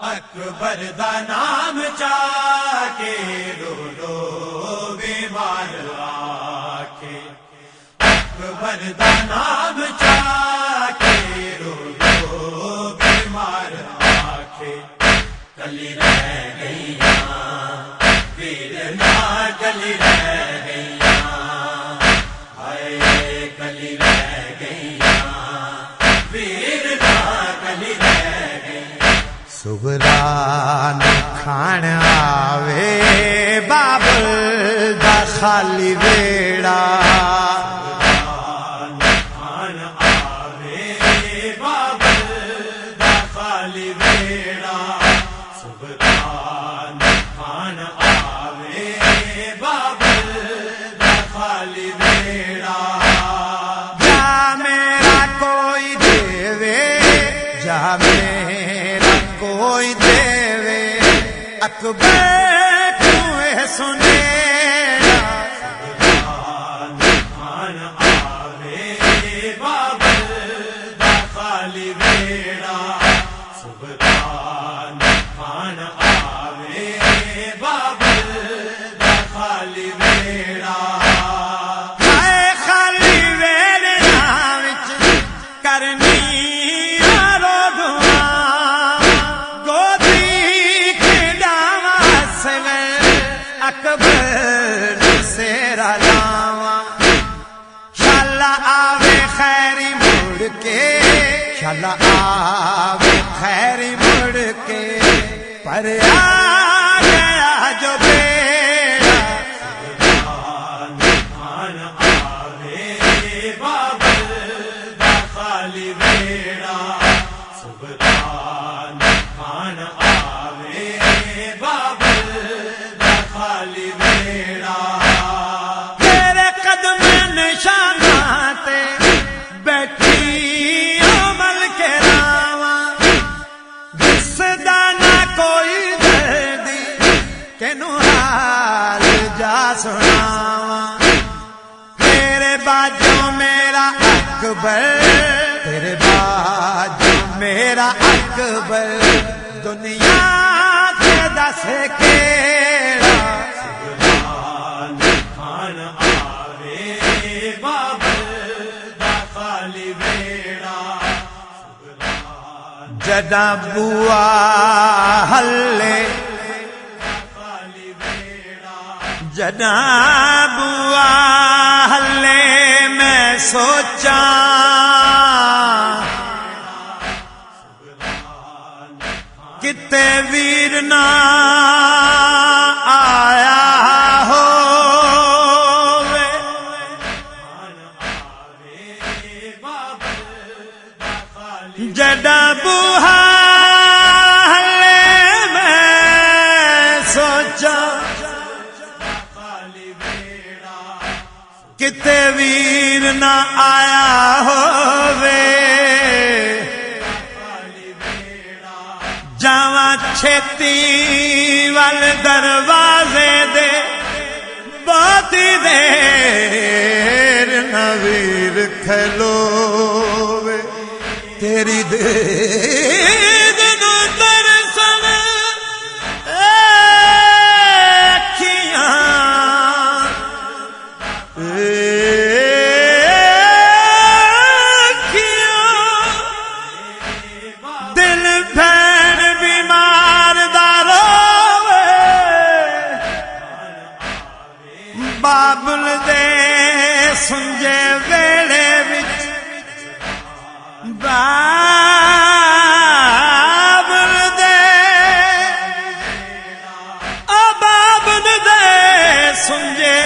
اکبر دا نام چا کے رو رو، بیمار آکے۔ اکبر دا نام چا کے رو رو، بیمار آکے۔ کلی رہ گئی ویر نا کلی رہ کھان آوے بابل دا خالی ویڑا۔ خان آوے سبحان خان آوے بابل آوے خیری مڑ کے شالا خیری مڑ کے پر اکبر تیرے باجو میرا اکبر دنیا کے دس جدا بوا ہلے جدا بوا ہلے سوچا۔ کتے ویر نہ چھتی وال دروازے دے۔ بہت دیر نویر کھلو تیری دیر سنجے ویڑے وچ بابل دے۔ او بابل دے سنجے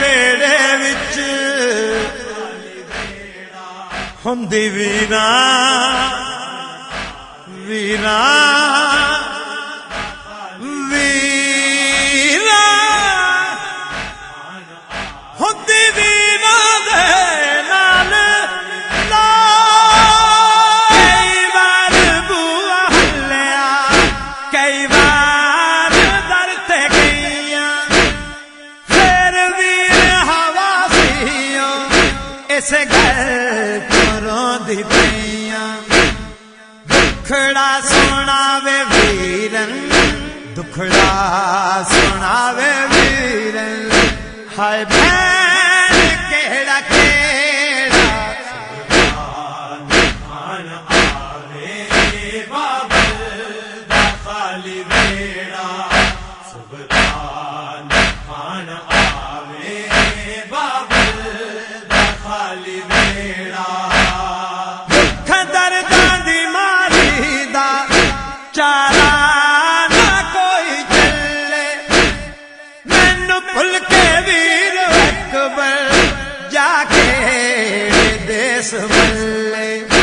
ویڑے وچ ہندی وینا وینا۔ سے گھر دی دکھڑا سونا وے ویرن، دکھڑا سونا وے ویرن۔ ہائے بھین کہڑا کے اس میں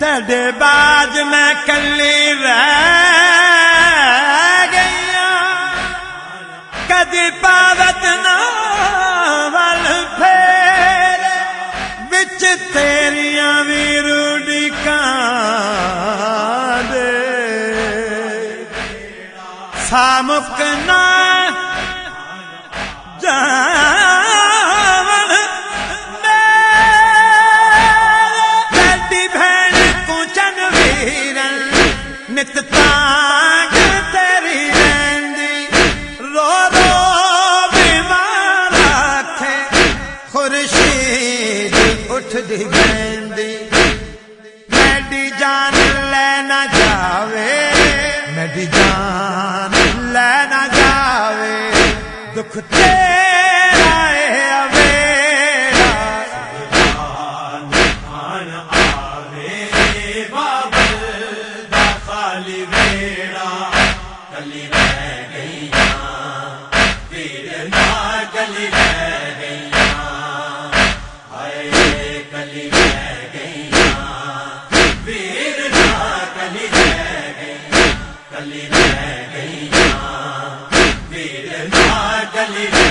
تڈ باز میں کلی رہ گئی کدی پاوت نال پھیر بچ تیریاں بھی روڈی کان سامک نہ متتا کہ تیری رہندی رو رو بیمارا تھے خورشید اٹھ دی بہندی۔ میڈی جان لے نہ جاوے۔ میڈی جان لے نہ جاوے۔ دکھ تیرے گلی رہ گیا پیر گئی رہ گیا ہائے گلی رہ گیا پیر گئی رہ گیا گئی رہ گیا پیر گلی رہ